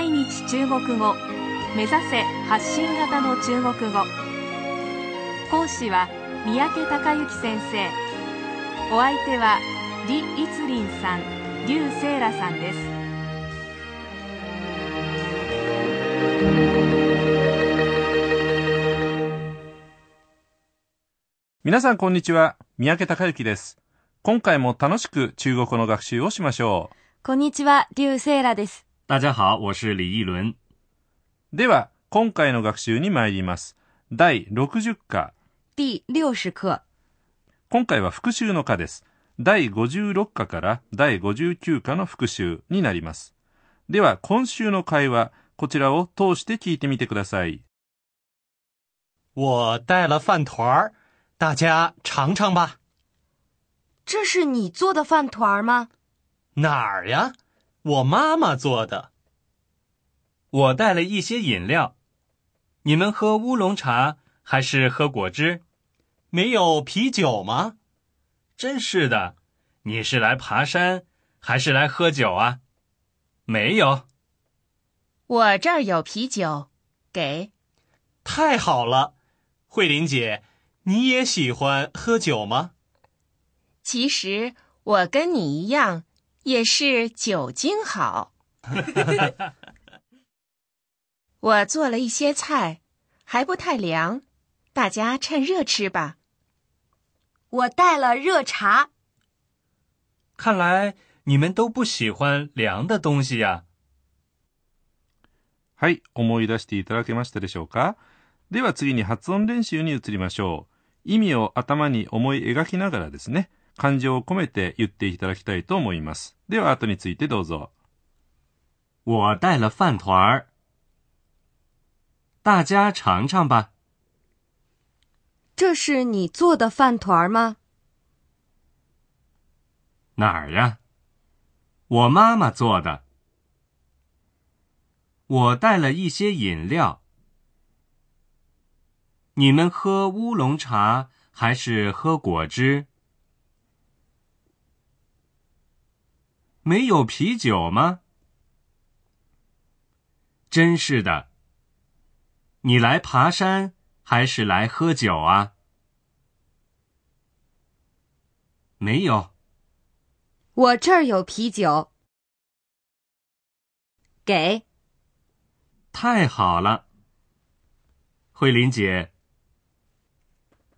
毎日中国語。目指せ発信型の中国語。講師は三宅孝之先生。お相手は李一林さん劉聖羅さんです。皆さんこんにちは。三宅孝之です。今回も楽しく中国語の学習をしましょこんにちは。劉聖羅です大家好，我是李一伦。うでは今回の学習に参ります。第60課。第60課。今回は復習の課です。第56課から第59課の復習になります。では今週の会話こちらを通して聞いてみてください。我带了饭团儿，大家尝尝吧。这是你做的饭团吗？哪儿呀？我妈妈做的。我带了一些饮料，你们喝乌龙茶还是喝果汁？没有啤酒吗？真是的，你是来爬山还是来喝酒啊？没有。我这儿有啤酒，给。太好了，慧琳姐，你也喜欢喝酒吗？其实我跟你一样，也是酒精好。我做了一些菜，还不太凉，大家趁热吃吧。我带了热茶看来你们都不喜欢凉的东西呀、はい思い出していただけましたでしょうかでは次に発音練習に移りましょう意味を頭に思い描きながらですね 感情を込めて言っていただきたいと思いますでは後についてどうぞ我带了饭团儿，大家尝尝吧。这是你做的饭团吗哪儿呀？我妈妈做的。我带了一些饮料，你们喝乌龙茶还是喝果汁？ 没有啤酒吗？真是的，你来爬山还是来喝酒啊？没有。我这儿有啤酒给太好了，慧琳姐，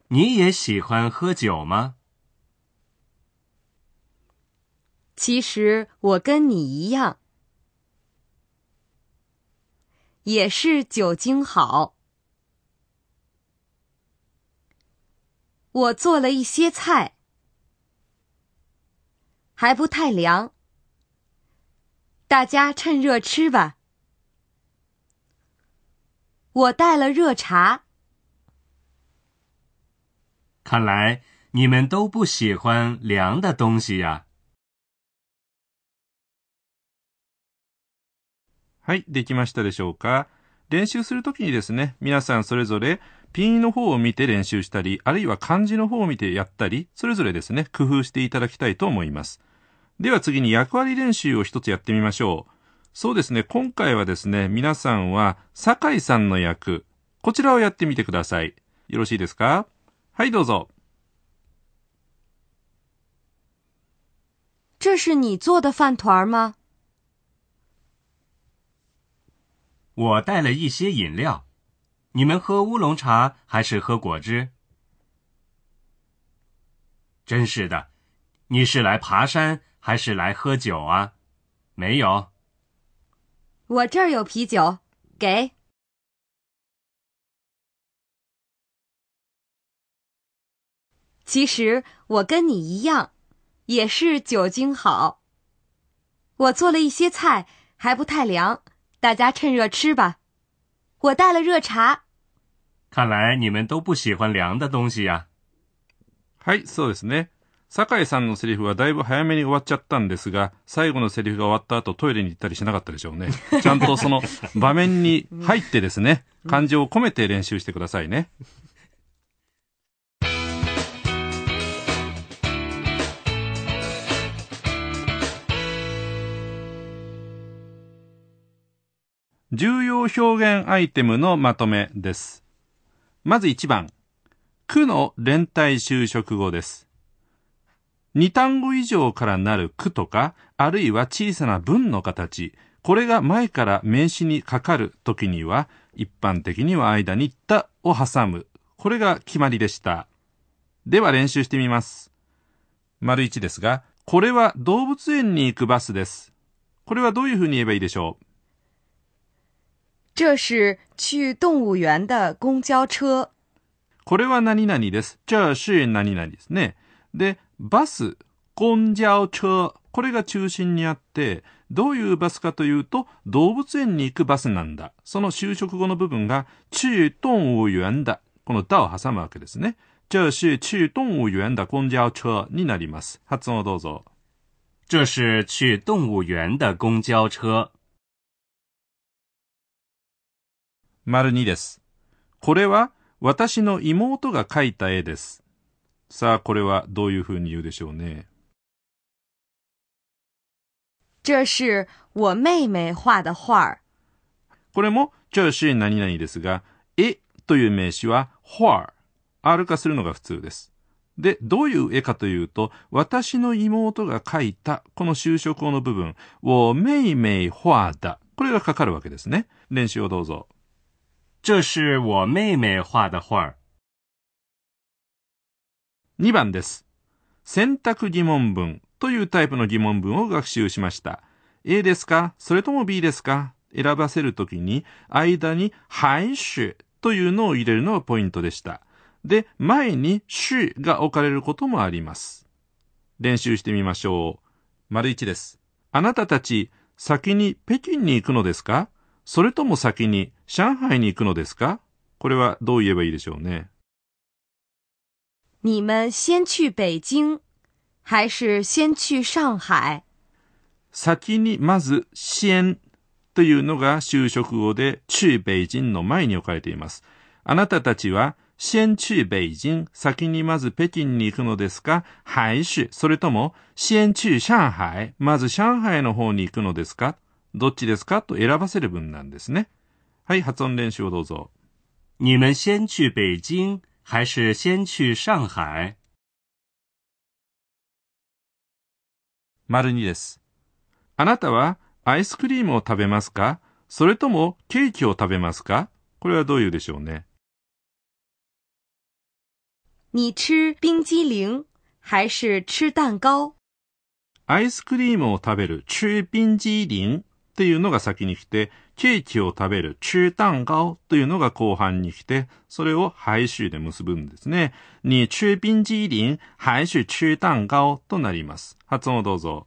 你也喜欢喝酒吗？其实我跟你一样，也是酒精好。我做了一些菜，还不太凉，大家趁热吃吧。我带了热茶，看来你们都不喜欢凉的东西呀。はい、できましたでしょうか？練習するときにですね、皆さんそれぞれピンの方を見て練習したり、あるいは漢字の方を見てやったり、それぞれですね、工夫していただきたいと思います。では次に役割練習を一つやってみましょう。そうですね、今回はですね、皆さんは酒井さんの役、こちらをやってみてください。よろしいですか？はい、どうぞ。这是你做的饭团吗？我带了一些饮料，你们喝乌龙茶还是喝果汁？真是的，你是来爬山还是来喝酒啊？没有。我这儿有啤酒，给。其实我跟你一样，也是酒精好。我做了一些菜，还不太凉，大家趁热吃吧。我带了热茶，看来你们都不喜欢凉的东西呀。はい、そうですね。酒井さんのセリフはだいぶ早めに終わっちゃったんですが、最後のセリフが終わった後トイレに行ったりしなかったでしょうね。ちゃんとその場面に入ってですね、感情を込めて練習してくださいね。重要表現アイテムのまとめです。まず1番。句の連帯修飾語です。2単語以上からなる句とか、あるいは小さな文の形、これが前から名詞にかかるときには、一般的には間にったを挟む。これが決まりでした。では練習してみます。丸1ですが、これは動物園に行くバスです。これはどういうふうに言えばいいでしょう？这是去动物园的公交车。これは何々です。这是何々ですね。で、バス、公交車、これが中心にあって、どういうバスかというと、動物園に行くバスなんだ。その修飾語の部分が、去動物園だ。このだを挟むわけですね。这是去動物園的公交車になります。発音をどうぞ。这是去动物园的公交车。丸2です。これは私の妹が描いた絵です。さあ、これはどういうふうに言うでしょうね。这是我妹妹画的画儿。これも、这是何々ですが、絵という名詞は、画、R 化するのが普通です。で、どういう絵かというと、私の妹が描いた、この修飾語の部分、我妹妹画的。これがかかるわけですね。練習をどうぞ。这是我妹妹画的画。2番です。選択疑問文というタイプの疑問文を学習しました。A ですか？それとも B ですか？選ばせるときに、間に、还是というのを入れるのがポイントでした。で、前に、しが置かれることもあります。練習してみましょう。丸1です。あなたたち、先に北京に行くのですか？それとも先に上海に行くのですか？これはどう言えばいいでしょうね。你们先去北京，还是先去上海？先にまず、先というのが修飾語で、去北京の前に置かれています。あなたたちは、先去北京、先にまず北京に行くのですか？還是、それとも、先去上海、まず上海の方に行くのですか？どっちですか？と選ばせる文なんですね。はい、発音練習をどうぞ。你们先去北京，还是先去上海？丸2です。あなたはアイスクリームを食べますか？それともケーキを食べますか？これはどういうでしょうね。你吃冰激凌，还是吃蛋糕？アイスクリームを食べる中冰激凌？っていうのが先に来て、ケーキを食べる中蛋糕というのが後半に来て、それを排集で結ぶんですね。に中冰激凌还是中蛋糕となります。発音をどうぞ。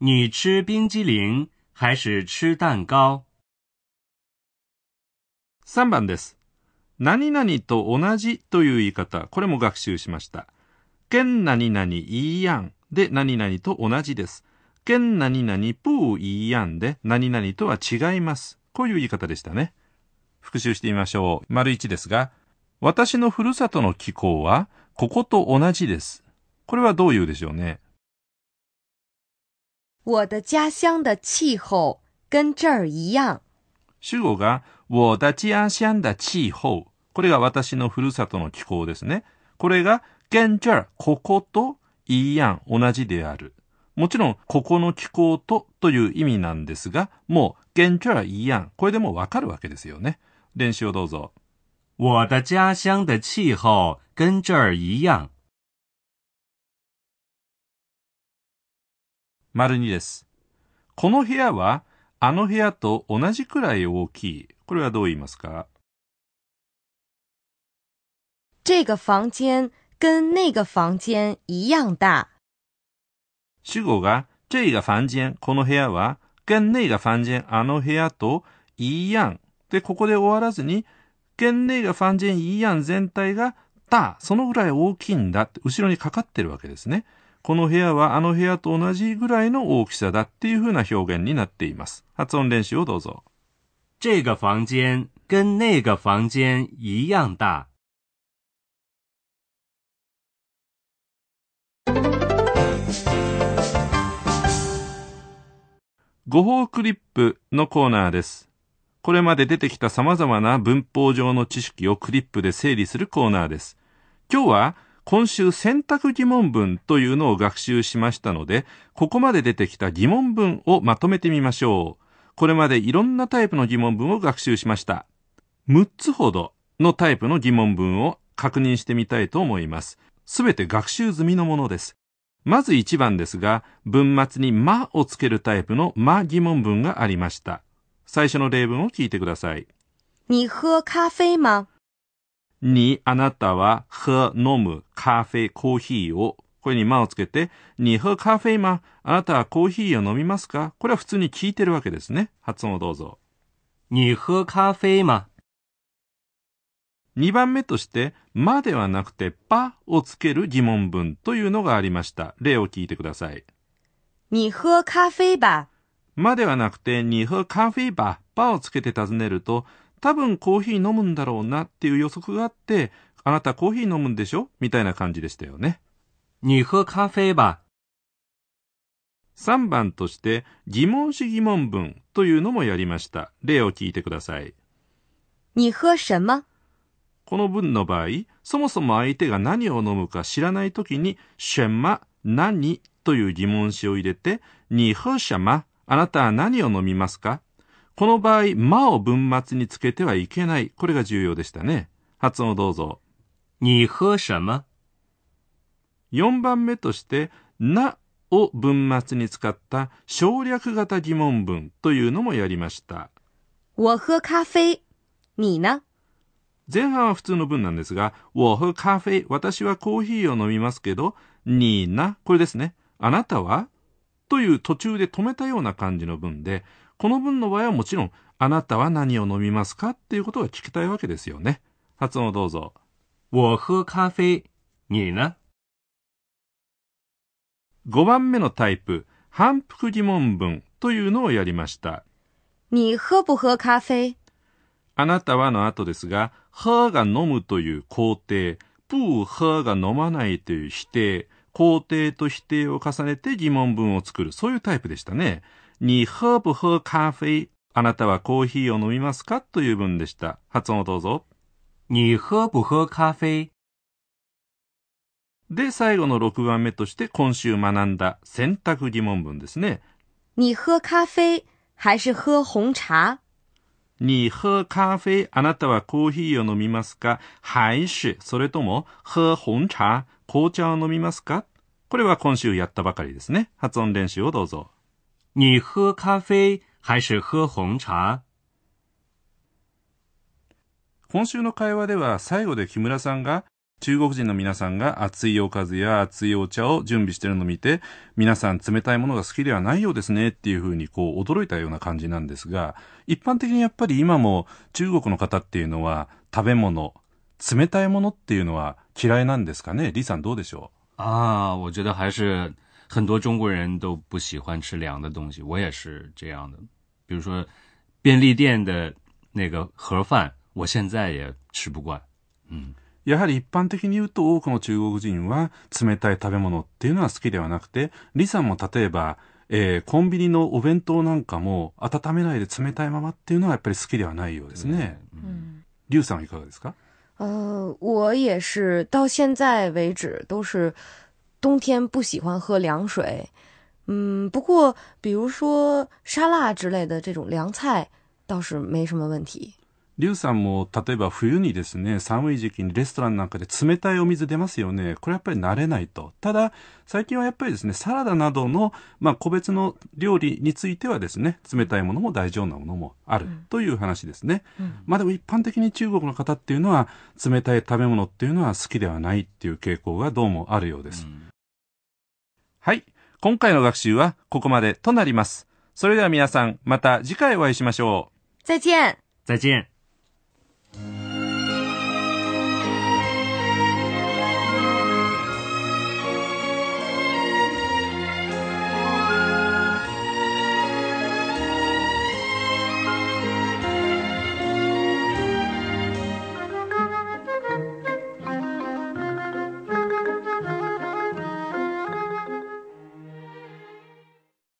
你吃冰激凌，还是吃蛋糕？3番です。何々と同じという言い方、これも学習しました。県何々いいやんで何々と同じです。県何々不いいやんで何々とは違います。こういう言い方でしたね。復習してみましょう。丸1ですが、私のふるさとの気候はここと同じです。これはどう言うでしょうね？我的家乡的气候跟这儿一样。主語が、我的家乡的气候。これが私のふるさとの気候ですね。これが、跟这儿、ここと、いいやん、同じである。もちろん、ここの気候とという意味なんですが、もう、跟这儿いいやん。これでもうわかるわけですよね。練習をどうぞ。我的家乡的气候跟这儿一样。丸2です。この部屋は、あの部屋と同じくらい大きい。これはどう言いますか？这个房间跟那个房间一样大。主語が、这个房間、この部屋は、跟那个房間、あの部屋と、いいやん。で、ここで終わらずに、跟那个房間、いいやん全体が、だ、そのぐらい大きいんだって、後ろにかかってるわけですね。この部屋はあの部屋と同じぐらいの大きさだっていう風な表現になっています。発音練習をどうぞ。这个房间跟那个房间一样大。誤報クリップのコーナーです。これまで出てきた様々な文法上の知識をクリップで整理するコーナーです。今日は今週選択疑問文というのを学習しましたので、ここまで出てきた疑問文をまとめてみましょう。これまでいろんなタイプの疑問文を学習しました。6つほどのタイプの疑問文を確認してみたいと思います。すべて学習済みのものです。まず1番ですが、文末にまをつけるタイプのま疑問文がありました。最初の例文を聞いてください。你喝咖啡吗？に、あなたは、喝、飲む、カフェ、コーヒーを、これにまをつけて、に、喝カフェま、あなたはコーヒーを飲みますか？これは普通に聞いてるわけですね。発音をどうぞ。你喝咖啡吗？2番目として、まではなくて、ぱをつける疑問文というのがありました。例を聞いてください。你喝咖啡吧。まではなくて、に喝カフェば、ばをつけて尋ねると、多分コーヒー飲むんだろうなっていう予測があって、あなたコーヒー飲むんでしょ？みたいな感じでしたよね。你喝咖啡吧？3番として疑問詞疑問文というのもやりました。例を聞いてください。你喝什么？この文の場合、そもそも相手が何を飲むか知らないときに、什么、何？という疑問詞を入れて、に喝什么、あなたは何を飲みますか？この場合、まを文末につけてはいけない。これが重要でしたね。発音をどうぞ。你喝什么？4番目として、なを文末に使った省略型疑問文というのもやりました。我喝咖啡。你呢？前半は普通の文なんですが、我喝咖啡、私はコーヒーを飲みますけど、にな、これですね。あなたは？という途中で止めたような感じの文で、この文の場合はもちろん、あなたは何を飲みますか？っていうことが聞きたいわけですよね。発音をどうぞ。我喝咖啡？你呢？5番目のタイプ、反復疑問文というのをやりました。你喝不喝咖啡？あなたはの後ですが、喝が飲むという肯定、不喝が飲まないという否定、肯定と否定を重ねて疑問文を作る、そういうタイプでしたね。に喝不喝咖啡あなたはコーヒーを飲みますかという文でした。発音をどうぞ。你喝不喝咖啡？で、最後の6番目として今週学んだ選択疑問文ですね。你喝咖啡还是喝红茶？你喝咖啡あなたはコーヒーを飲みますか还是それとも喝紅茶紅茶を飲みますかこれは今週やったばかりですね。発音練習をどうぞ。你喝咖啡还是喝红茶？今週の会話では最後で木村さんが中国人の皆さんが熱いおかずや熱いお茶を準備してるのを見て皆さん冷たいものが好きではないようですねっていうふうにこう驚いたような感じなんですが一般的にやっぱり今も中国の方っていうのは食べ物冷たいものっていうのは嫌いなんですかね？李さんどうでしょ啊，我觉得还是很多中国人都不喜欢吃凉的东西，我也是这样的。比如说便利店的那个盒饭，我现在也吃不惯。嗯，やはり一般的に言うと多くの中国人は冷たい食べ物っていうのは好きではなくて李さんも例えばえーコンビニのお弁当なんかも温めないで冷たいままっていうのはやっぱり好きではないようですね。嗯，劉さんはいかがですか？呃，我也是，到现在为止都是冬天不喜欢喝凉水。嗯，不过比如说沙拉之类的这种凉菜倒是没什么问题。劉さんも例えば冬にですね、寒い時期にレストランなんかで冷たいお水出ますよね。これやっぱり慣れないと。ただ、最近はやっぱりですね、サラダなどの、まあ、個別の料理についてはですね、冷たいものも大丈夫なものもあるという話ですね。まあでも一般的に中国の方っていうのは、冷たい食べ物っていうのは好きではないっていう傾向がどうもあるようです。はい。今回の学習はここまでとなります。それでは皆さん、また次回お会いしましょう。再见。再见。